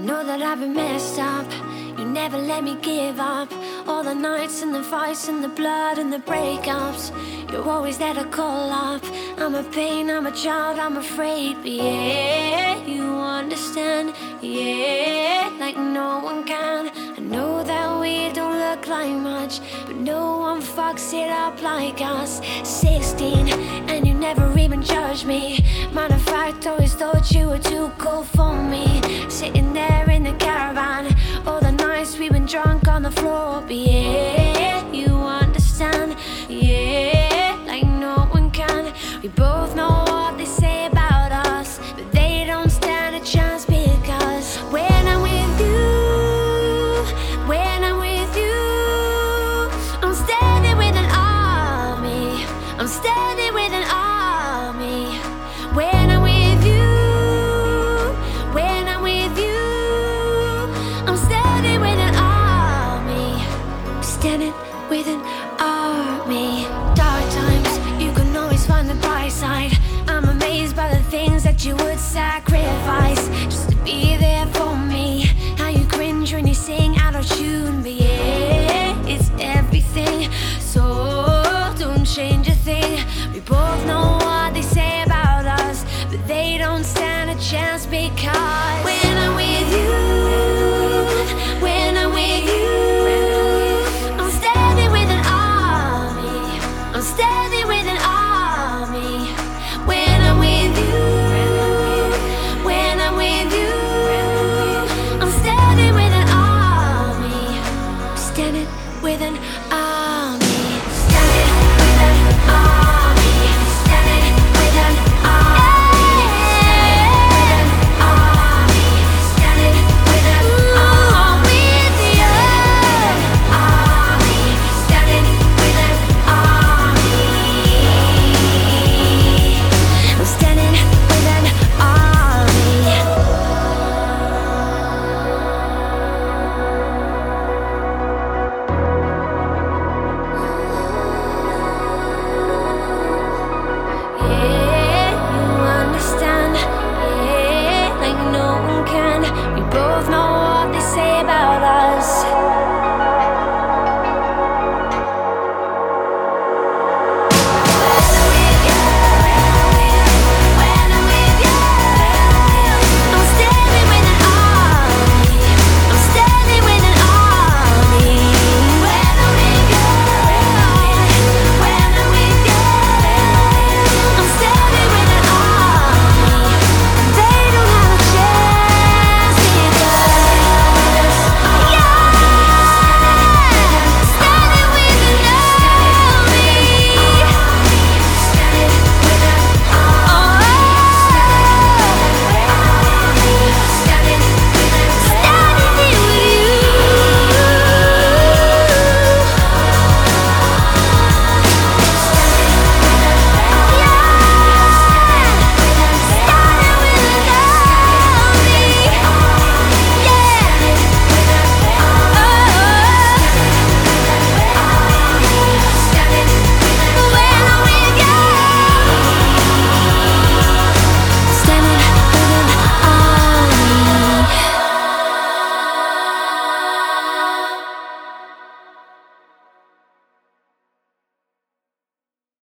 know that I've been messed up. You never let me give up. All the nights and the fights and the blood and the breakups. You're always there to call up. I'm a pain, I'm a child, I'm afraid. But yeah, you understand. Yeah, like no one can. I know that we don't look like much, but no one fucks it up like us. 16, and you never even judged me. Matter of fact, always thought you were too cool for me. Sitting there in the caravan, all the nights we've been drunk on the floor. But yeah, you understand. Yeah, with an army. Dark times, you can always find the bright side. I'm amazed by the things that you would sacrifice just to be there